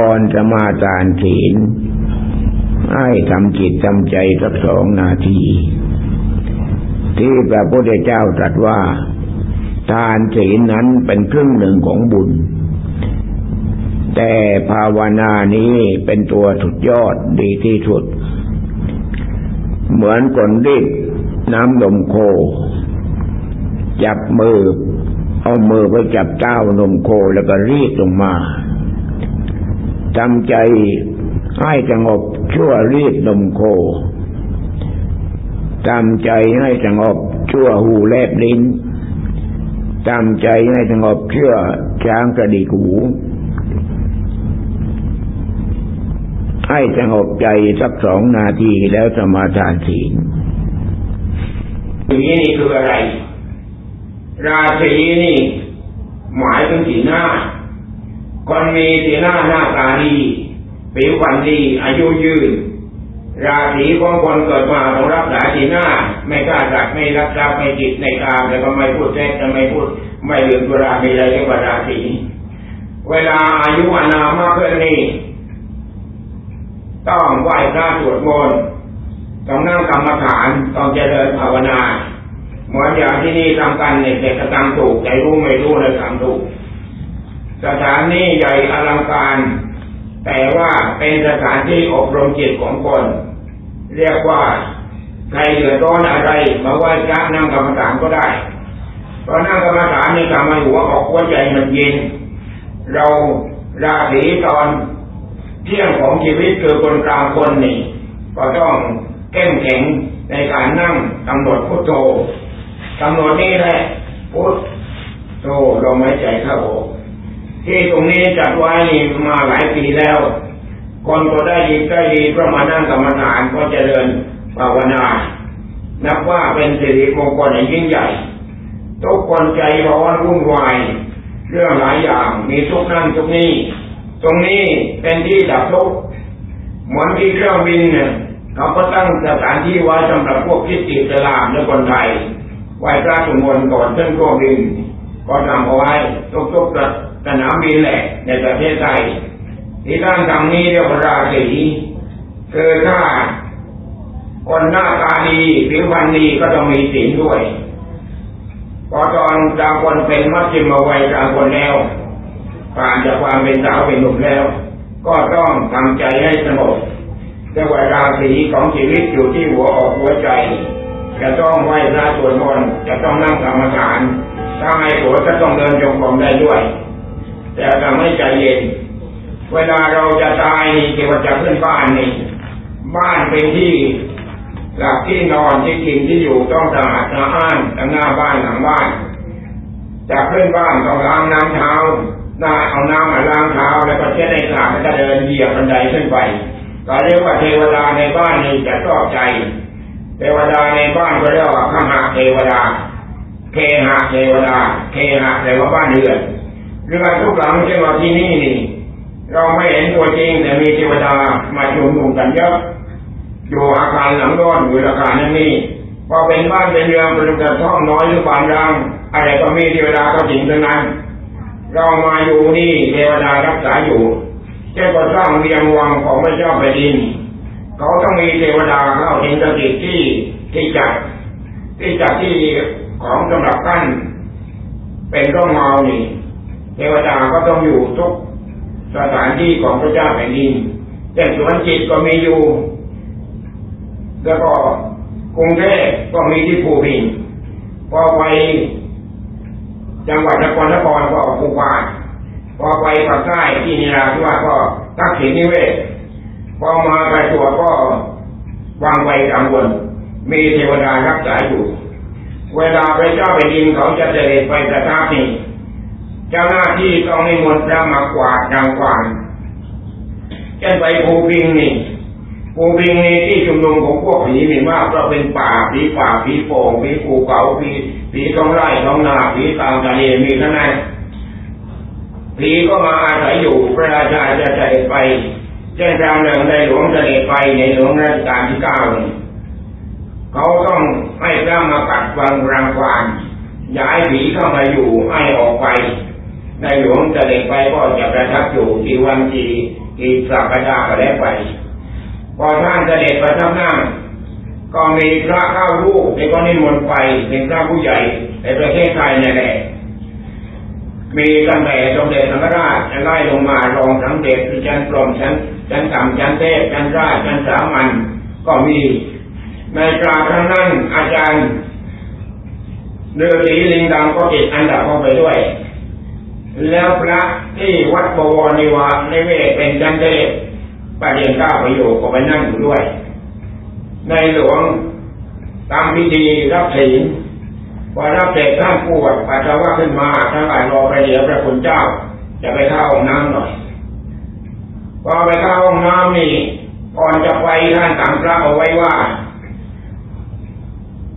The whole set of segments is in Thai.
ก่อนจะมาทานศีลให้ทำจิตทำใจสักสองนาที ที่พระพุทธเจ้าตรัสว่า ทานศีลนั้นเป็นครึ่งหนึ่งของบุญ แต่ภาวนานี้เป็นตัวสุดยอดดีที่สุด เหมือนคนรีบน้ำนมโค จับมือ เอามือไปจับเต้านมโคแล้วก็รีดลงมา ทำใจให้สงบชั่วรีดนมโคทำใจให้สงบชั่วหูแลบลิ้นทำใจให้สงบเชื่อช้างกระดิกหูให้สงบใจสักสองนาทีแล้วสมาทานศีลสีนี่คืออะไร ราศีนี่ หมายถึงสีหน้า คนมีสีหน้าหน้าตาดีผิวพรรณดีอายุยืน ราศีของคนเกิดมาต้องรักษาสีหน้า ไม่กล้าจัดไม่รักษาไม่จิตในกามแล้วก็ไม่พูดแท้จะไม่พูด ไม่ลืมเวลาไม่อะไรเรียกว่าราศีเวลาอายุอานามากขึ้นนี่ต้องไหว้พระสวดมนต์ต้องนั่งกรรมฐานต้องเจริญภาวนาเหมือนอย่างที่นี่ทำกันเนี่ยแต่กระทำถูกใจรู้ไม่รู้เลยทำถูก สถานนี้ใหญ่อลังการ แต่ว่าเป็นสถานที่อบรมจิตของคน เรียกว่าใครเดือดร้อนอะไรมาไหว้พระนั่งกรรมฐานก็ได้ตอนนั่งกรรมฐานนี่ทำให้หัวออกหัวใจมันเย็น เราราศีตอนเที่ยงของชีวิตคือคนกลางคนนี่ก็ต้องเข้มแข็งในการนั่งกำหนดพุทโธกำหนดนี่แหละพุทโธลมหายใจเข้าออก ที่ตรงนี้จัดไว้มาหลายปีแล้ว คนก็ได้ยินได้ดีเพราะมานั่งกรรมฐานก็เจริญภาวนา นับว่าเป็นสิริมงคลอย่างยิ่งใหญ่ ทุกคนใจร้อนวุ่นวาย เรื่องหลายอย่างมีทุกนั่นทุกนี้ ตรงนี้เป็นที่ดับทุกเหมือนที่เครื่องบินเนี่ยเขาก็ตั้งสถานที่ไว้สำหรับพวกคิดติดลามและคนไทย ไว้พระสมนก่อนเส้นเครื่องบิน ก็ทำเอาไว้ทุกๆ สนามบินแหละในประเทศไทยที่ท่านทำนี้เรียกว่าราศีคือถ้าคนหน้าตาดีผิวพรรณดีก็ต้องมีศีลด้วย พอตอนกลางคนเป็นมัชฌิมวัยกลางคนแล้วผ่านจากความเป็นสาวเป็นหนุ่มแล้ว ก็ต้องทำใจให้สงบเรียกว่าราศีของชีวิตอยู่ที่หัวออกหัวใจ จะต้องไหว้พระสวดมนต์จะต้องนั่งกรรมฐานถ้าให้ผัวจะต้องเดินจงกรมได้ด้วย แต่ทำให้ใจเย็น เวลาเราจะตายนี่เกี่ยวกับจะขึ้นบ้านนี่ บ้านเป็นที่หลับที่นอนที่กินที่อยู่ต้องสะอาดสะอ้านทั้งหน้าบ้านหลังบ้านจะขึ้นบ้านต้องล้างน้ำเท้าน้าเอาน้ำมาล้างเท้าแล้วก็เช็ดในสาแล้วก็เดินเหยียบบันไดขึ้นไปก็เรียกว่าเทวดาในบ้านนี่จะชอบใจ เทวดาในบ้านก็เรียกว่าขหาเทวดา เคหะเทวดา เคหะแปลว่าบ้านเรือน หรือว่าทุกหลังเช่นว่าที่นี่นี่ เราไม่เห็นตัวจริงแต่มีเทวดามาชุมนุมกันเยอะอยู่อาคารหลังร้อนอยู่อาคารนั้นนี่พอเป็นบ้านเป็นเรือนเป็นกระท่อมน้อยหรือบานรังอะไรก็มีเทวดาก็จริงทั้งนั้น เรามาอยู่นี่เทวดารักษาอยู่เจ้าก็สร้างเรียงวังของพระเจ้าแผ่นดินเขาต้องมีเทวดาเข้าเห็นสถิตที่ที่จัดที่จัดที่ของสำหรับกั้นเป็นร่องเงานี่ เทวดาก็ต้องอยู่ทุกสถานที่ของพระเจ้าแผ่นดินแต่สวนจิตก็มีอยู่ แล้วก็กรุงเทพก็มีที่ภูพิงพอไปจังหวัดนครนครก็ภูพานพอไปภาคใต้ที่นิราธิวาสก็ทักษิณนิเวศพอมาไปตัวก็วางไว้กลางบนมีเทวดารักษาอยู่ เวลาพระเจ้าแผ่นดินเขาจะเสด็จไปประทับนี่ เจ้าหน้าที่ต้องให้มนพระมากวาดดังกวานเช่นไปภูพิงนี่ภูพิงนี่ที่ชุมนุมของพวกผีมีมากเพราะเป็นป่าผีป่าผีโป่งผีภูเขาผีผีท้องไร่ท้องนาผีตามทะเลมีทั้งนั้นผีก็มาอาศัยอยู่พระราชาจะเสด็จไปเช่นคราวหนึ่งในหลวงเสด็จไปในหลวงรัชกาลที่เก้าเขาต้องให้พระมากัดวังรังควานย้ายผีเข้ามาอยู่ให้ออกไป ในหลวงจะเด็กไปก็จะประทับอยู่ที่วังจีอีสัปดาห์ก็แล้วไปพอท่านเสด็จประทับนั่งก็มีพระเข้ารูปในก็นิมนต์ไปเป็นพระผู้ใหญ่ในประเทศไทยนี่แหละมีตั้งแต่สมเด็จสังฆราชจะไล่ลงมารองสังเด็จชั้นกรมชั้นชั้นต่ำชั้นเทพชั้นราชชั้นสามัญก็มีในกราครั้งนั้นอาจารย์เดือสีลิงดำก็ติดอันดับเข้าไปด้วย แล้วพระที่วัดบวรนิวาในเวทเป็นชั้นเทพประเดียนก้าประโยคก็ไปนั่งอยู่ด้วย ในหลวงตามพิธีรับศีลพอรับเสร็จท่านปวดปัสสาวะขึ้นมาท่านก็รอไปเดี๋ยวพระคุณเจ้า จะไปเข้าห้องน้ำหน่อยพอไปเข้าห้องน้ำนี่ก่อนจะไปท่านสั่งพระเอาไว้ว่า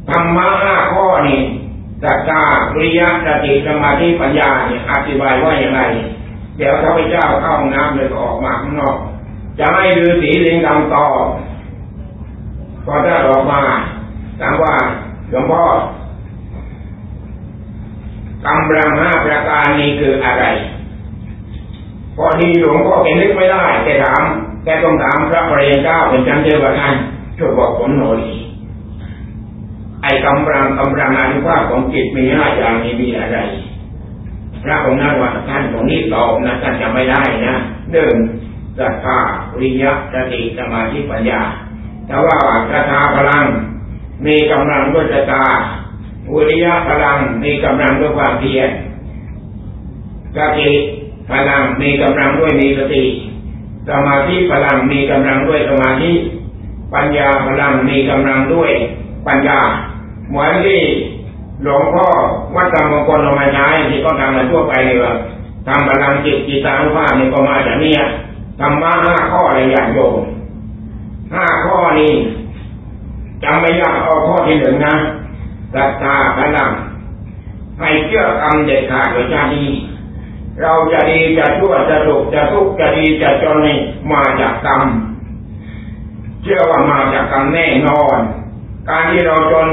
ธรรมะห้าข้อนี่ สัจจาปริยะสติสมาธิปัญญาเนี่ยอธิบายว่าอย่างไร เดี๋ยวข้าพเจ้าเข้าห้องน้ำเลยก็ออกมาข้างนอก จะให้ฤาษีลิงดำต่อพอได้ออกมาถามว่าหลวงพ่อกำลังห้าประการนี้คืออะไรพอดีหลวงพ่อแกนึกไม่ได้แกถามแกต้องถามพระปริยเจ้าเป็นจันเทวทันช่วยบอกผลหน่อย ไอ้กำลังกำลังอนุภาพของจิตมีห้าอย่างนี้มีอะไรพระองค์นั้นว่าท่านตรงนี้ตอบนะท่านจะไม่ได้นะหนึ่งศรัทธาวิยะสติสมาธิปัญญาแต่ว่าศรัทธาพลัง มีกำลังด้วยศรัทธาวิริยะพลังมีกำลังด้วยความเพียรสติพลังมีกำลังด้วยมีสติ สมาธิพลังมีกำลังด้วยสมาธิ ปัญญาพลังมีกำลังด้วยปัญญา เหมือนที่หลวงพ่อวัดธรรมงคลลงมาใช้ที่ก็ทำมาทั่วไปเลยว่าทำพลังจิตจิตานุภาพนี่ก็มาจากนี้ธรรมะห้าข้ออะไรอย่างโยมห้าข้อนี้จำไม่ยากเอาข้อที่หนึ่งนะศรัทธาพลังให้เชื่อกรรมเด็ดขาดโดยชาติเราจะดีจะชั่วจะสุขจะทุกข์จะดีจะจนนี่มาจากกรรมเชื่อว่ามาจากกรรมแน่นอน การที่เราจน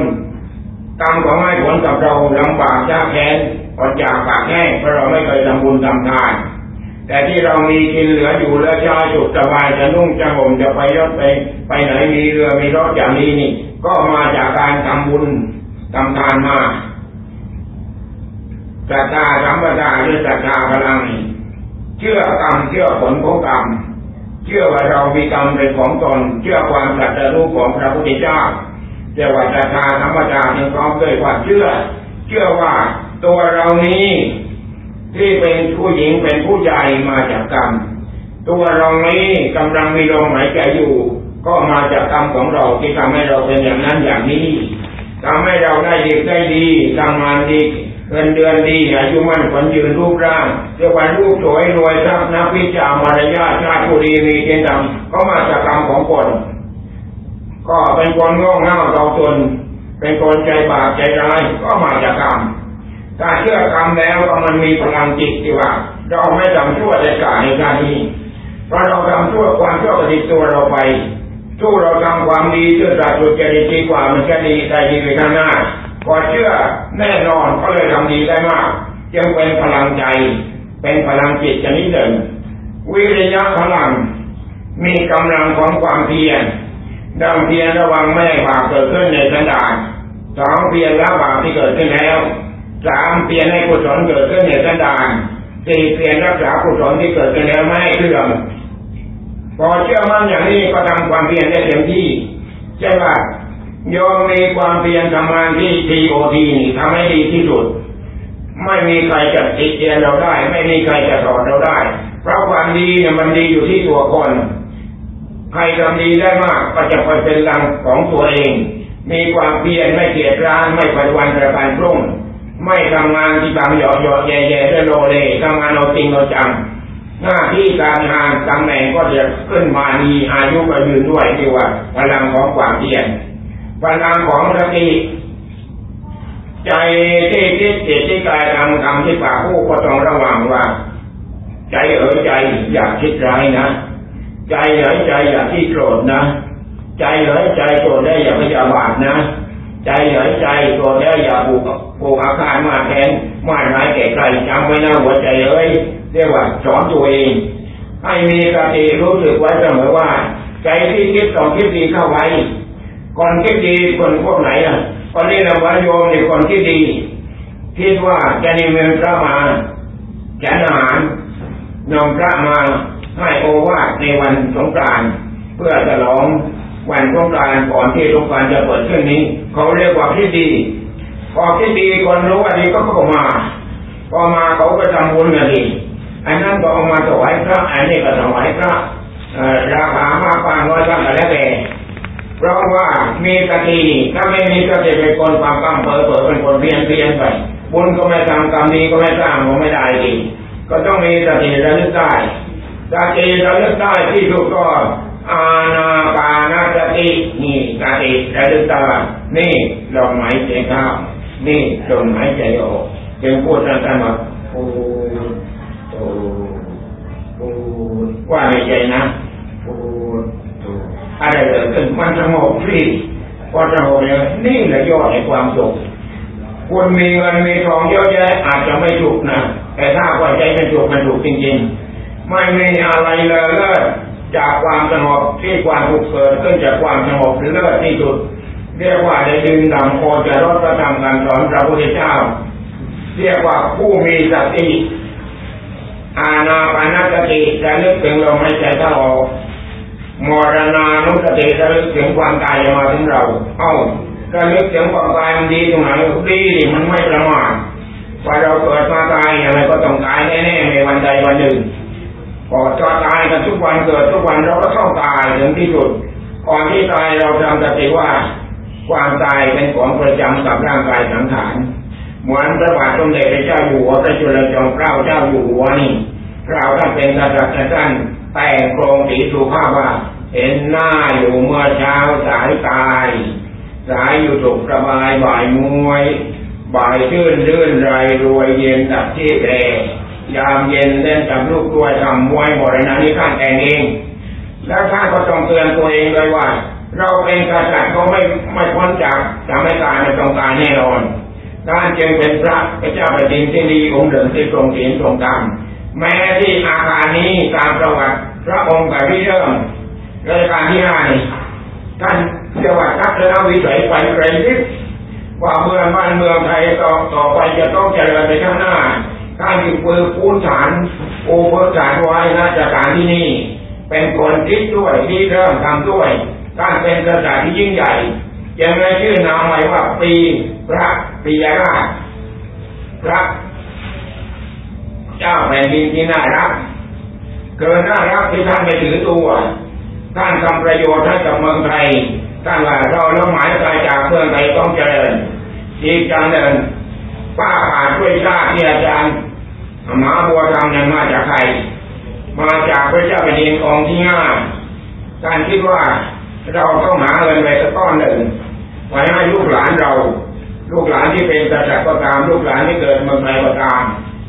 กรรมของให้ผลกับเราลำบากยากแค้นอดจากปากแห้งเพราะเราไม่เคยทำบุญทำทาน แต่ที่เรามีกินเหลืออยู่แล้วใช้สุขสบายจะนุ่งจะห่มจะไปรถไปไปไหนมีเรือมีรถอย่างนี้นี่ ก็มาจากการทำบุญทำทานมาศรัทธาสัมปทาหรือศรัทธาพลังเชื่อกรรมเชื่อผลของกรรมเชื่อว่าเรามีกรรมเป็นของตนเชื่อความสัจรู้ของพระพุทธเจ้า เรียกว่าศรัทธาธรรมดาเป็นพร้อมด้วยความเชื่อ เชื่อว่าตัวเรานี้ที่เป็นผู้หญิงเป็นผู้ใหญ่มาจากกรรม ตัวเรานี้กำลังมีลมหายใจอยู่ ก็มาจากกรรมของเราที่ทำให้เราเป็นอย่างนั้นอย่างนี้ทำให้เราได้ดีได้ดีทำงานดีเงินเดือนดีอายุมั่นขวัญยืนรูปร่างเรียกว่ารูปสวยรวยทรัพย์นักวิจามารยาชาติผู้ดีมีเกียรติธรรมก็มาจากกรรมของคน ก็เป็นคนโง่เง่าเราจนเป็นคนใจบาปใจร้ายก็มาจากกรรมถ้าเชื่อกรรมแล้วก็มันมีพลังจิตที่ว่า เราไม่ทำชั่วในกาในการนี้เพราะเราทำชั่วความชั่วติดตัวเราไปสู้เราทำความดีเชื่อสัตว์สุจริตดีกว่ามันจะดีได้ดีไปข้างหน้าพอเชื่อแน่นอนก็เลยทำดีได้มากจึงเป็นพลังใจ เป็นพลังจิตชนิดหนึ่งวิริยะพลัง มีกำลังของความเพียร ดังเพียรระวังไม่ให้บาปเกิดขึ้นในสันดานสองเพียรละบาปที่เกิดขึ้นแล้วสามเพียรให้กุศลเกิดขึ้นในสันดานสี่เพียรรักษากุศลที่เกิดขึ้นแล้วไม่ให้เสื่อมพอเชื่อมั่นอย่างนี้ก็ทำความเพียรได้เต็มที่ใช่ไหมโยมมีความเพียรทำงานที่ทีโอทีนี่ทำให้ดีที่สุด ไม่มีใครจะติดเตียนเราได้ ไม่มีใครจะสอนเราได้ เพราะความดีเนี่ยมันดีอยู่ที่ตัวคน ใครทำดีได้มากก็จะไปเป็นรังของตัวเอง มีความเพียรไม่เกียจร้านไม่ปันวันประกันพรุ่ง ไม่ทำงานที่ทำหยอดหยอดแย่แย่ด้วยโลเลทำงานเอาจริงเอาจังหน้าที่การงานตำแหน่งก็จะขึ้นมามีอายุก็ยืนด้วยที่ว่าพลังของความเพียรพลังของสติใจที่คิดจิตที่กายทำทำที่ปากผู้ก็ต้องระวังว่า ใจเอ๋ยใจอย่าคิดร้ายนะ ใจเอ๋ยใจอย่าที่โกรธนะ ใจเอ๋ยใจโกรธได้อย่าพยาบาทนะ ใจเอ๋ยใจโกรธได้อย่าผูกผูกอาการมาแทนมาร้ายแก่ใครจำไว้นะหัวใจเอ๋ยเรียกว่าสอนตัวเองให้มีสติรู้สึกไว้เสมอว่า ใจที่คิดต้องคิดดีเข้าไว้ก่อนคิดดีคนพวกไหนอะคนนี้เราว่าโยมในคนที่ดีคิดว่าจะนิมนต์พระมาฉันอาหารนำพระมา ให้โอวาทในวันสงกรานต์เพื่อฉลองวันสงกรานต์ก่อนที่สงกรานต์จะเปิดขึ้นนี้ เขาเรียกว่าคิดดีพอคิดดีคนรู้ว่าดีก็เข้ามาพอมาเขาก็ทำบุญกันดีอันนั้นก็เอามาถวายพระอันนี้ก็ถวายพระราคามากกว่าน้อยก็แล้วแต่เพราะว่ามีสติถ้าไม่มีสติเป็นคนความกำเผลอเผลอเป็นคนเพี้ยนเพี้ยนไปบุญก็ไม่ทำกรรมดีก็ไม่สร้างก็ไม่ได้ดีก็ต้องมีสติระลึกได้ สติระลึกได้ที่ถูกต้องอาณาปานสตินี่สติระลึกได้นี่ลมหายใจเข้านี่ลมหายใจออกจึงพูดสั้นๆว่าโอ้โอ้โอ้ว่าในใจนะโอ้อะไรเกิดขึ้นมันสงบฟรีพอสงบเนี่ยนี่แหละยอดในความสุขคุณมีเงินมีทองเยอะแยะอาจจะไม่ถูกนะแต่ถ้าว่าใจเป็นถูกมันถูกจริงๆ ไม่มีอะไรเลยเลิศจากความสงบที่ความถูกเกิดขึ้นจากความสงบเลิศที่สุด เรียกว่าได้ดึงดำโคจะรถประธรรมการสอนพระพุทธเจ้า เรียกว่าผู้มีสติอาณาปานสติจะลึกถึงลมหายใจเข้าออกมรณานุสติระลึกถึงความตายจะมาถึงเรา เอ้าระลึกถึงความตายมันดีตรงไหนดีดิมันไม่ประมาทว่าเราเกิดมาตายอย่างไรก็ต้องตายแน่ๆในวันใดวันหนึ่ง พอจะตายกันทุกวันเกิดทุกวันเราก็ต้องตายถึงที่สุดก่อนที่ตายเราทำสติว่า ความตายเป็นของประจำกับร่างกายสังขารเหมือนพระบาทสมเด็จพระเจ้าอยู่หัวพระจุลจอมเกล้าเจ้าอยู่หัวนี่เราท่านเป็นกษัตริย์ท่านแต่งโครงสีสุภาพว่า เห็นหน้าอยู่เมื่อเช้าสายตาย สายอยู่สุขสบายบ่ายมวย บ่ายชื่นรื่นไรรวยเย็นดับที่แพร ยามเย็นเล่นกับลูกด้วยทำมวยหมดนะนี่ข้านแต่งเอง แล้วท่านก็ต้องเตือนตัวเองเลยว่า เราเป็นกษัตริย์ก็ไม่ไม่พ้นจากจะไม่ตายในตรงตายแน่นอนท่านจึงเป็นพระพระเจ้าแผ่นดินที่ดีองค์เดิมที่ทรงศีลทรงธรรมแม้ที่อาคารนี้ตามประวัติพระองค์แต่ที่เริ่มราชการที่ห้านี่ท่านเรียกว่าทัศนวิสัยไปไกลลิบว่าเมืองบ้านเมืองไทยต่อต่อไปจะต้องเจริญไปข้างหน้า ท่านจึงปืนปูนฐานปูพื้นฐานไว้น่าจะการที่นี่ เป็นคนคิดด้วยที่เริ่มทำด้วยท่านเป็นกษัตริย์ที่ยิ่งใหญ่ยังไงชื่อนามไว้ว่าปีพระปียราชพระเจ้าแผ่นดินที่น่ารักเกินน่ารักที่ท่านไม่ถือตัวท่านทำประโยชน์ให้กับเมืองไทยท่านว่าเราเราหมายใจจากเมืองไทยต้องเจริญอีกจังเดินป้าป่านช่วยชาติที่อาจารย์ มหาบัวทำนั้นมาจากใคร มาจากพระเจ้าแผ่นดินองค์ที่ห้าท่านคิดว่าเราต้องหาเงินไปสักก้อนหนึ่งไว้ให้ลูกหลานเรา ลูกหลานที่เป็นกษัตริย์ก็ตาม ลูกหลานที่เกิดเมืองไทยก็ตาม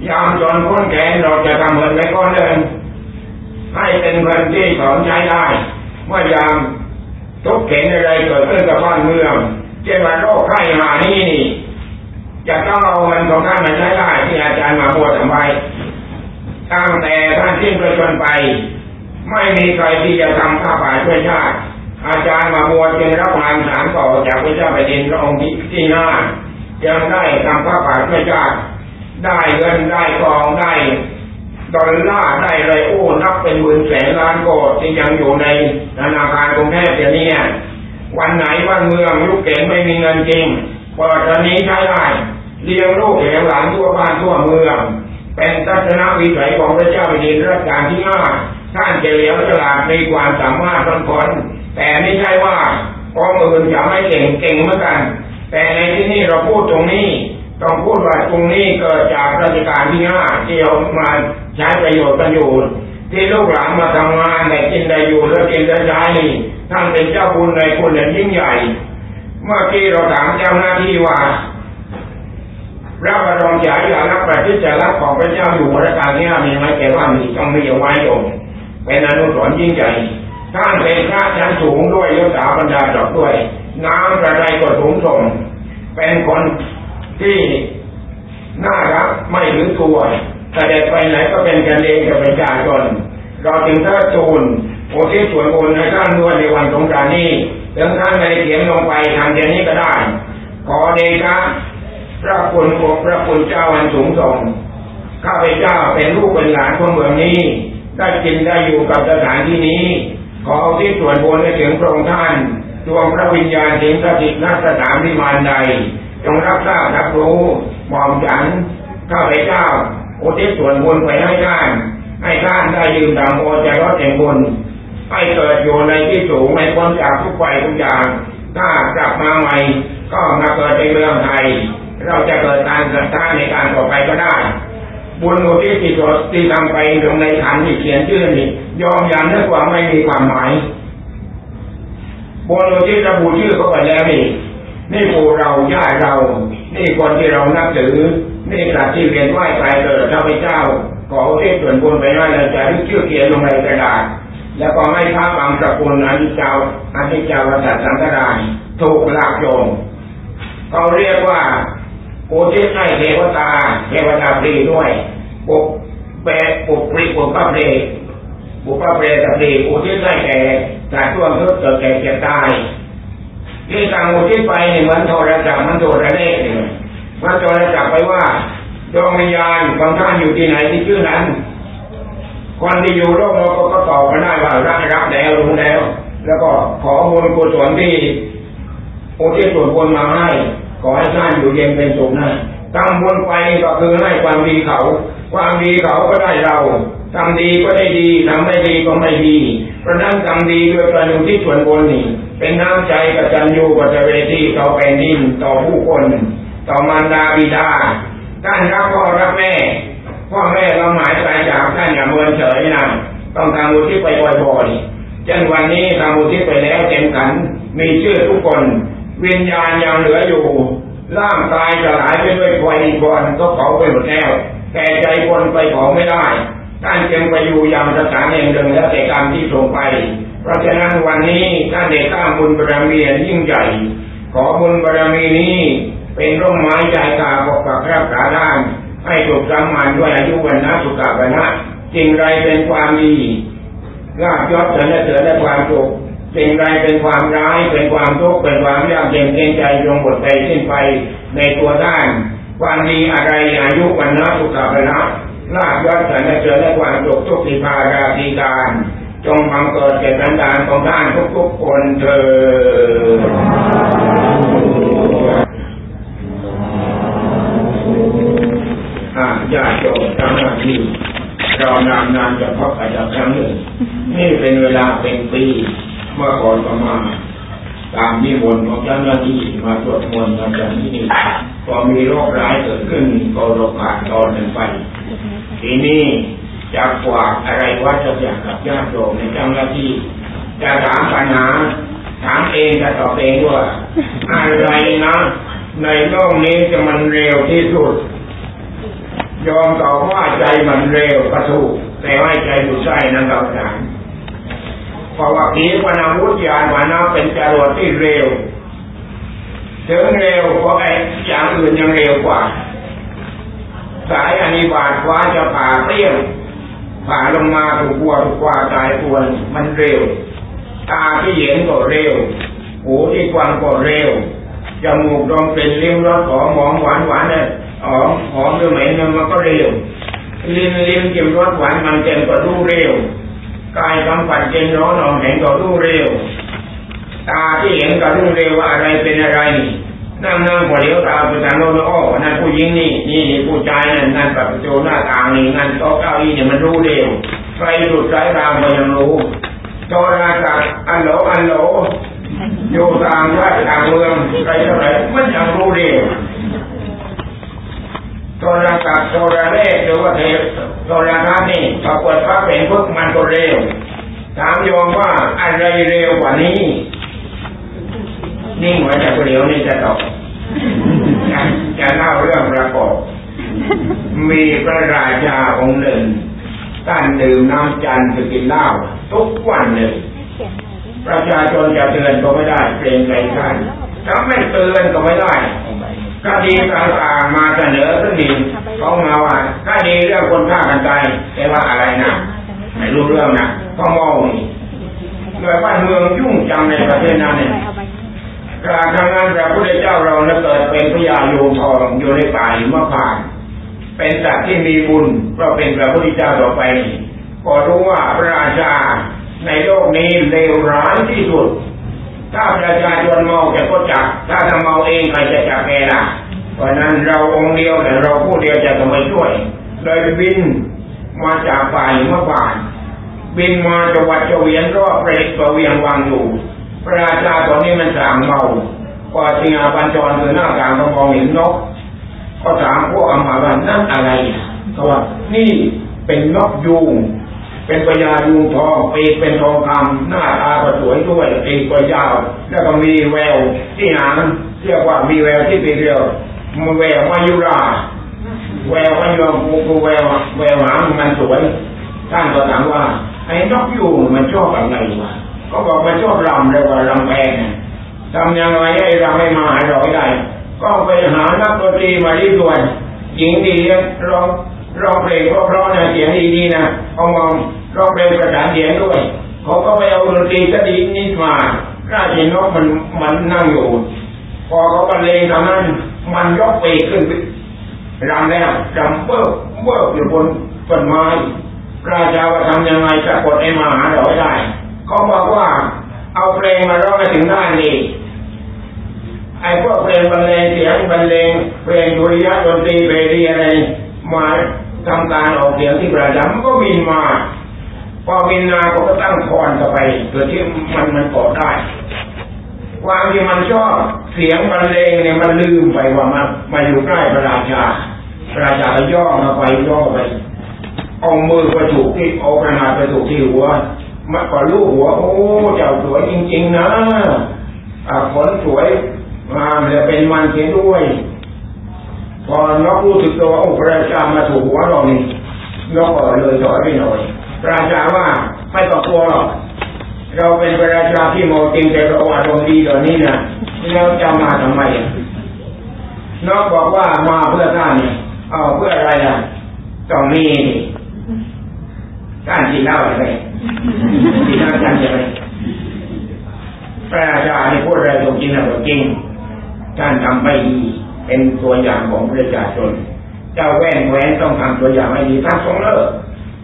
ยามจนพ้นแขนเราจะทำเงินไว้ก้อนหนึ่งให้เป็นเงินที่สอนใช้ได้ เมื่อยามทุกเข็นอะไรเกิดขึ้นกับบ้านเมืองเช่นว่าโรคไข้มานี่ จะต้องเอาเงินของท่านมาใช้ได้ที่อาจารย์มาบวชทำไมตั้งแต่ท่านสิ้นประชนไป ไม่มีใครที่จะทำข้าป่าช่วยชาติ อาจารย์มาบวชจึงรับงานสารต่อจากพระเจ้าแผ่นดินพระองค์ที่หน้ายังได้ทำข้าป่าช่วยชาติได้เงินได้ทองได้ดอลลาร์ได้ไรโอ้นับเป็นหมื่นแสนล้านโกดที่ยังอยู่ในธนาคารกรุงเทพเดี๋ยวนี้วันไหนวันเมืองลูกเก่งไม่มีเงินจริงเปิดตอนนี้ใช้ได้ เลี้ยงลูกเลี้ยงหลานทั่วบ้านทั่วเมือง เป็นทัศนวิสัยของพระเจ้าแผ่นดินรัชกาลที่ห้าท่านเลียวฉลาดมีความสามารถทุกคนแต่ไม่ใช่ว่าพอมือจะไม่เก่งเก่งเหมือนกัน แต่ในที่นี้เราพูดตรงนี้ต้องพูดว่าตรงนี้เกิดจากราชการที่ห้าที่เอามาใช้ประโยชน์กันอยู่ที่ลูกหลานมาทำงานในกินได้อยู่แล้วกินได้ใช้ท่านเป็นเจ้าบุญในคุณอย่างยิ่งใหญ่ เมื่อกี้เราถามเจ้าหน้าที่ว่า พระบรมฉายาลักษณ์ประทิจลักษณ์ของพระเจ้าอยู่หัวรัชกาลที่ห้ามีไหมแกว่ามีต้องมีเอาไว้โยมเป็นอนุสรณ์ยิ่งใหญ่ท่านเป็นพระชั้นสูงด้วยยศถาบรรดาดอกด้วย น้ำกระไรก็สูงส่ง เป็นคนที่น่ารักไม่ถือตัวแต่เด็จไปไหนก็เป็นกันเองกับประชาชนเราจึงทิดทูนโอที่ส่วนบุญให้ท่านด้วยในวันสงกรานต์นี้เรื่องท่านไม่ได้เขียนลงไปทางเดียนี้ก็ได้ขอเดชะ พระคุณองพระคุณเจ้าอันสูงส่งข้าพเจ้าเป็นลูกเป็นหลานของเมืองนี้ ได้กินได้อยู่กับสถานที่นี้ ขอเอาที่ส่วนบุญให้ถึงพระองค์ท่านดวงพระวิญญาณถึงสถิตนัสถานวิมานใดจงรับทราบรับรู้มองฉันข้าพเจ้าอุทิศส่วนบุญไปให้ท่าน ให้ท่านได้ยืนดังโอจะรอดแห่งบุญให้เกิดอยู่ในที่สูงไม่พ้นจากทุกไปทุกอย่าง ถ้ากลับมาใหม่ ก็มาเกิดในเมืองไทย เราจะเกิดการศรัทธาในการต่อไปก็ได้ บุญอุทิศที่ที่ทำไปลงในขันที่เขียนชื่อนี่ยอมยันด้วยความไม่มีความหมายบุญอุทิศระบุชื่อเขาไปแล้วนี่นี่ปู่เราญาติเรา นี่คนที่เรานับถือ นี่สัตว์ที่เรียนไหว้ตายเกิดข้าพเจ้าขออุทิศส่วนบุญไปให้เราจะริชื่อเขียนลงในกระดาษแล้วก็ให้พระบางสกุลอนิจเจ้าอนิจจาวสัตสังฆราชถูกลากโยงเขาเรียกว่า อุทิศให้เทวตาเทวดาปรีด้วยปุกเปปุกปรีปุกพระเปรปุกพระเปรตปรีอุทิศให้แก่สัตว์ทั่วทุกเกิดแก่เจ็บตายที่ทางอุทิศไปเนี่ยมันโทรศัพท์มันโทรเลขเนี่ยมันโทรศัพท์ไปว่าดวงวิญญาณของท่านอยู่ที่ไหนที่ชื่อนั้นคนที่อยู่โลกโลกก็ตอบมาได้ว่ารับรับแล้วรู้แล้ว แล้วก็ขอบุญกุศลที่อุทิศส่วนบุญมาให้ ขอให้ท่านอยู่เย็นเป็นสุขนะทำบุญไปก็คือให้ความดีเขา ความดีเขาก็ได้เราทำดีก็ได้ดีทำไม่ดีก็ไม่ดีเพราะนั้นทำดีด้วยการอุทิศส่วนบุญนี่ เป็นน้ำใจกตัญญูกตเวทีต่อแผ่นดินต่อผู้คน ต่อมารดาบิดาท่านรักพ่อรักแม่ พ่อแม่เราหมายใจจากท่านอย่าเมินเฉยนะต้องทำอุทิศไปบ่อยๆเช่นวันนี้ทำอุทิศไปแล้วเต็มขันมีชื่อทุกคน วิญญาณยังเหลืออยู่ ร่างกายจะหายไปด้วยไฟก่อนก็เผาไปหมดแล้ว แต่ใจคนไปเผาไม่ได้ท่านจึงไปอยู่ยามสถานแห่งหนึ่งแล้วแต่กรรมที่ส่งไป เพราะฉะนั้นวันนี้ท่านได้สร้างบุญบารมีอยิ่งใหญ่ ขอบุญบารมีนี้เป็นร่มไม้ใจกาปกปักรักษาด้านให้ถูกสำมันด้วยอายุวันนะสุขภานะสิ่งใดเป็นความดีลาบยศเสริญเสริญและความสุข สิ่งใดเป็นความร้ายเป็นความทุกข์เป็นความยากเย็นเกรงใจจงหมดไปสิ้นไปในตัวด้าน ความดีอะไรอายุวันนะสุขภานะลาบยศเสริญเสริญและความสุขทุกสิภาราดีการจงบังเกิดแก่สันดานของท่านทุกๆคนเถิดอาญาโยมทั้งหน้าที่เรานานนานจะพบกันอีกครั้งหนึ่งนี่เป็นเวลาเป็นปี เมื่อก่อนก็มาตามนิมนต์ของเจ้าหน้าที่มาตรวจมนต์มาจากที่นี่พอมีโรคร้ายเกิดขึ้นก็โรคขาดตอนหนึ่งไป ทีนี้จะกวาดอะไรวัดจะอยากกับญาติโยมในเจ้าหน้าที่ จะถามปัญหาถามเองจะตอบเองว่าอะไรนะ ในโลกนี้จะมันเร็วที่สุด ยอมตอบว่าใจมันเร็วก็ถูกแต่ว่าใจอยู่ใช่นั่นเราถาม เพราะว่าผีปนาวุธยานวานาเป็นจรวดที่เร็วถึงเร็วเพราะไอ้อย่างอื่นยังเร็วกว่า สายอนิบาตฟ้าจะผ่าเปรี้ยงผ่าลงมาถูกวัวถูกกว่าตายตัวมันเร็ว ตาที่เห็นก็เร็ว หูที่ฟังก็เร็วจมูกดมเป็นเลิ้มรสของหอมหวานหวานเนี่ยหอมหอมหรือเหม็นมันก็เร็วลิ้นลิ้นจิ้มรสหวานมันเจ็บก็รู้เร็ว กายสัมผัสเย็นร้อนอ่อนแข็งก็รู้เร็ว ตาที่เห็นก็รู้เร็วว่าอะไรเป็นอะไรนั่งนั่งพอเลี้ยวตาไปทางโน้นอ้อนั่นผู้หญิงนี่นี่ผู้ชายนั่นนั่นประตูหน้าต่างนี่นั่นโต๊ะเก้าอี้เนี่ยมันรู้เร็วใครสุดสายตามันยังรู้โทรศัพท์อันโหลอันโหลอยู่ต่างวัดต่างเมืองใครเท่าไหร่มันยังรู้เร็ว โทรศัพท์โทรเลขหรือว่าเทปโทรทัศน์นี่พอเปิดฟ้าเป็นพวกมันก็เร็ว ถามโยมว่าอะไรเร็วกว่านี้นิ่งไว้แต่เดียวนี่จะตอบจะเล่าเรื่องประกอบมีพระราชาองค์หนึ่งท่านดื่มน้ำจันทร์ไปกินเหล้าทุกวันเลยประชาชนจะเตือนก็ไม่ได้เกรงใจท่านถ้าไม่เตือนก็ไม่ได้ คดีต่างๆมาเสนอขึ้นดีเขามาว่าคดีเรื่องคนฆ่ากันตายแต่ว่าอะไรนะไม่รู้เรื่องนะพ่อมองนี่โดยบ้านเมืองยุ่งจังในประเทศนั้นเนี่ยการทำงานพระพุทธเจ้าเราเนี่ยเกิดเป็นพญาโยมทองอยู่ในป่าหิมพานต์เป็นสัตว์ที่มีบุญก็เป็นพระพุทธเจ้าต่อไปก็รู้ว่าพระราชาในโลกนี้เลวร้ายที่สุด ถ้าประชาชนเมาจะก็จับ ถ้าทำเมาเองใครจะจับแกล่ะ เพราะนั้นเราองค์เดียวแต่เราผู้เดียวจะต้องไปช่วยโดยบินมาจากฝ่ายเมื่อวานบินมาจังหวัดเฉวียนรอบเปรตประเวียงวังอยู่ พระราชาตอนนี้มันสางเมาก็สิงาบัญจรคือหน้ากลางก็มองเห็นนก ก็ถามพวกอมาว่านั่นอะไรเขาว่านี่เป็นนกยูง เป็นปยายูงทองปีกเป็นทองคำหน้าตาก็สวยด้วยปีกก็ยาว แล้วก็มีแววที่หางเรียกว่ามีแววที่เป็นเรียวมันแววมายุราแววมายุรากูแววแววหางมันสวยท่านก็ถามว่า ไอ้นกยูงมันชอบอะไรวะก็บอกมันชอบรำเลยว่าลำแพงทำยังไงให้รำให้มาหาเราได้ ก็ไปหานักดนตรีมาที่ด่วนหญิงดีร้อง ร้องเพลงเพราะๆนะเสียงดีๆนะเอามองร้องเพลงประสานเสียงด้วยเขาก็ไปเอาดนตรีก็ดีนิดมาราชินกมันมันนั่งอยู่ พอเขาบรรเลงทางนั้น มันยกปีกขึ้นรำแล้วรำเบิกเบิกอยู่บนต้นไม้ราชาว่าทำยังไงจะกดไอ้มาหาเราได้เขาบอกว่า เอาเพลงมาร้องให้ถึงได้นี่ไอ้พวกเพลงบรรเลงเสียงบรรเลงเพลงดุริยะดนตรีเบรีอะไรมา ทำการออกเสียงที่ประจำก็บินมา พอบินมาก็ตั้งคอนเข้าไปเพื่อที่มันมันกอได้ความที่มันชอบเสียงบรรเลงเนี่ยมันลืมไปว่ามันมาอยู่ใกล้พระราชาพระราชาย่อมาไปย่อไปเอามือไปถูกที่เอากระนาดไปถูกที่หัวมาก่อลูกหัว โอ้เจ้าสวยจริง ๆ นะอ่าขนสวยงามเลยเป็นมันเสียด้วย พอนกรู้สึกตัวโอ้พระราชามาถูกหัวเรานี่นกก็เลยถอยไปหน่อยพระราชาว่าไม่ต้องกลัวหรอกเราเป็นพระราชาที่โมจริงแต่เราอารมณ์ดีตอนนี้นะแล้วจะมาทำไมนกบอกว่ามาเพื่อท่านเนี่ยเอาเพื่ออะไรล่ะต้องมีท่านกินเหล้าอะไรกินเหล้ากันใช่ไหมพระราชาเนี่พูดอะไรตรงจริงนะตรงจริงท่านทำไม่ดี เป็นตัวอย่างของประชาชน เจ้าแว่นแหวนต้องทำตัวอย่างให้ดีท่านต้องเลิก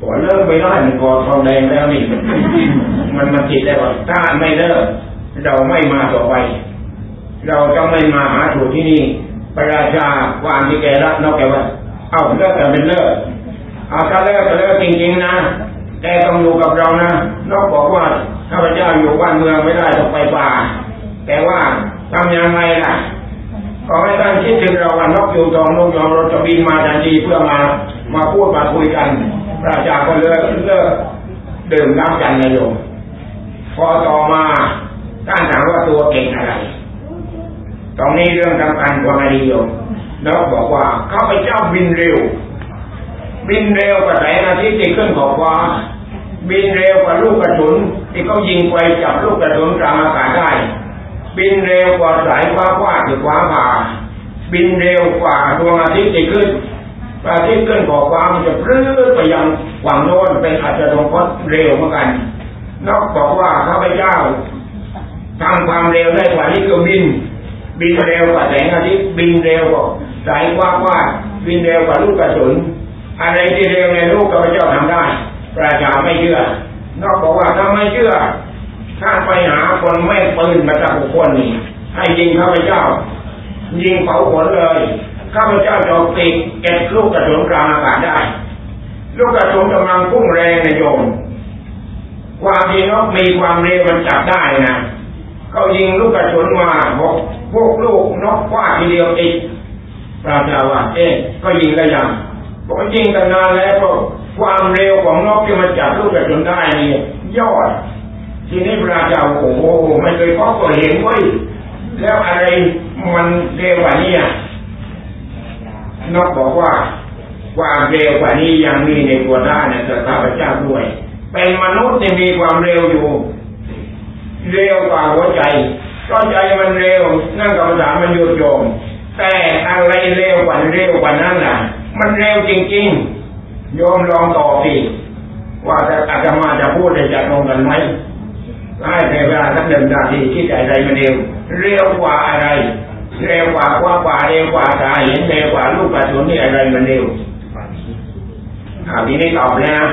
หัวเลิกไม่ได้มันกอทองแดงแล้วนี่มันมันผิดแล้วถ้าไม่เลิกเราไม่มาต่อไป เราต้องไม่มาหาถูกที่นี่พระราชาวางที่แกรับนอกแกว่า เอาเลิกแต่เป็นเลิกเอาถ้าเลิกก็เลิกจริงๆนะแกต้องอยู่กับเรานะนอกบอกว่าข้าพเจ้าอยู่บ้านเมืองไม่ได้ต้องไปป่าแต่ว่าทำยังไงล่ะ ขอให้ท่านคิดถึงเราวันนกยู่ตองนกยอมเราจะบินมาทันทีเพื่อมามาพูดมาคุยกันพระจาก็เลิกเลิกดื่มน้ำกันนายโยมพอต่อมาท่านถามว่าตัวเก่งอะไร ตรงนี้เรื่องสำคัญกว่านาดีโยมนกบอกว่าข้าพเจ้าบินเร็ว บินเร็วกว่าแสงอาทิตย์ที่ขึ้นขอบฟ้าบินเร็วกว่าลูกกระสุนที่เขายิงไปจับลูกกระสุนกลางอากาศได้ บินเร็วกว่าสายฟ้าฟาหรือฟ้าผ่าบินเร็วกว่าดวงอาทิตย์ที่ขึ้นพระอาทิตย์ขึ้นขอบฟ้ามันจะพลื้ดไปยังฝั่งโน้นเป็นอาจจะลงพ้นเร็วเหมือนกัน นอกบอกว่าข้าพเจ้าทำความเร็วได้กว่านี้คือบิน บินเร็วกว่าแสงอาทิตย์บินเร็วกว่าสายฟ้าฟาบินเร็วกว่าลูกกระสุนอะไรที่เร็วในลูกข้าพเจ้าทำได้ ประชาไม่เชื่อนอกบอกว่าถ้าไม่เชื่อ ถ้าไปหาคนแม่ปืนมาจากบุคคลนี่ให้ยิงข้าพเจ้า ยิงเผาขนเลย ข้าพเจ้าจะติดเก็บลูกกระสุนกลางอากาศได้ ลูกกระสุนกำลังพุ่งแรงนะโยม ความที่นกมีความเร็วมันจับได้นะเขายิงลูกกระสุนมาหกพวกลูกนกคว้าทีเดียวติดพระเจ้าว่าเอ๊ะก็ยิงระยังบอกยิงตั้งนานแล้วความเร็วของนกที่มันจับลูกกระสุนได้นี่ยอด ทีนี้พระเจ้าโอ้โหไม่เคยพบก็เห็นเว้ยแล้วอะไรมันเร็วกว่านี้นกบอกว่าความเร็วกว่านี้ยังมีในตัวได้ในสถาพเจ้าด้วย เป็นมนุษย์ที่มีความเร็วอยู่ เร็วกว่าหัวใจก็ใจมันเร็ว นั่งกรรมฐานมันหยุดโยมแต่อะไรเร็วกว่าเร็วกว่านั้นล่ะ มันเร็วจริงๆโยมลองต่อสิว่าจะอาจจะมาจะพูดจะตรงกันไหม ให้เวลาสักหนึ่งนาทีคิดอะไรมันเร็วเร็วกว่าอะไร เร็วกว่ากว่ากว่าเร็วกว่าตาเห็นเร็วกว่าลูกกระสุนนี่อะไรมันเร็วอ่าทีนี้ตอบเลยนะ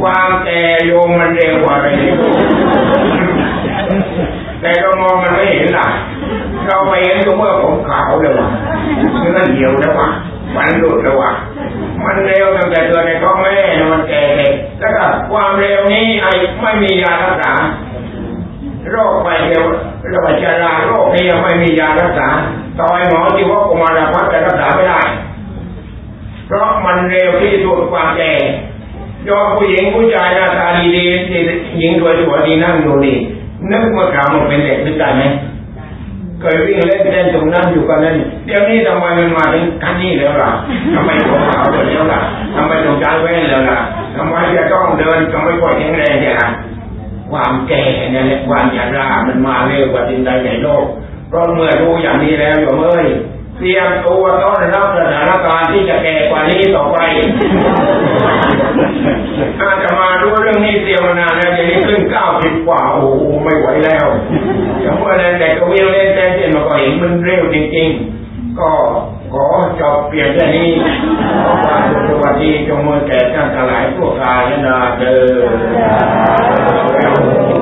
ความแก่โยมมันเร็วกว่าอะไรนี่แต่เรามองมันไม่เห็นหรอกเราไปเห็นตัวเมื่อผมขาวเลยว่ะเนื้อเหี่ยวแล้วว่ะฟันหลุดแล้วว่ะมันเร็วตั้งแต่เกิดในท้องแม่มันแก่เลยแล้วก็ความเร็วนี้ไอ้ไม่มียารักษา โรคไปเดียวโรคชราโรคนี้ยังไม่มียารักษาต่อยหมอที่ว่ากุมารพัฒน์จะรักษาไม่ได้ เพราะมันเร็วที่สุดความแก่ยอผู้หญิงผู้ชายหน้าตาดีดีหญิงสวยสวยดีนั่งดูดีนึกเมื่อก่อนมันเป็นเด็กนึกได้ไหมเคยวิ่งเล่นเล่นตรงนั้นอยู่กันนั่นเดี๋ยวนี้ทำไมมันมาถึงขั้นนี้แล้วล่ะทำไมผมขาวแล้วล่ะทำไมต้องใช้แว่นแล้วล่ะทำไมจะต้องเดินทำไมปล่อยแข็งแรงเนี่ยล่ะ ความแก่เนี่ยแหละความชรามันมาเร็วกว่าสิ่งใดในโลกเพราะเมื่อรู้อย่างนี้แล้วโยมเอ้ยเตรียมตัวต้อนรับสถานการณ์ที่จะแก่กว่านี้ต่อไปอาจะมารู้เรื่องนี้เตรียมมานานแล้วเดี๋ยวนี้ขึ้นเก้าสิบกว่าโอ้โหไม่ไหวแล้วอย่างเมื่อนั้นแต่ก็วิ่งเล่นแต่เล่นมาก็เห็นมันเร็วจริงๆ ก็ ขอจบเปลี่ยนแค่นี้ขอความสวัสดีจงมือแก่ท่านทั้งหลายทั่วกายนาเดิน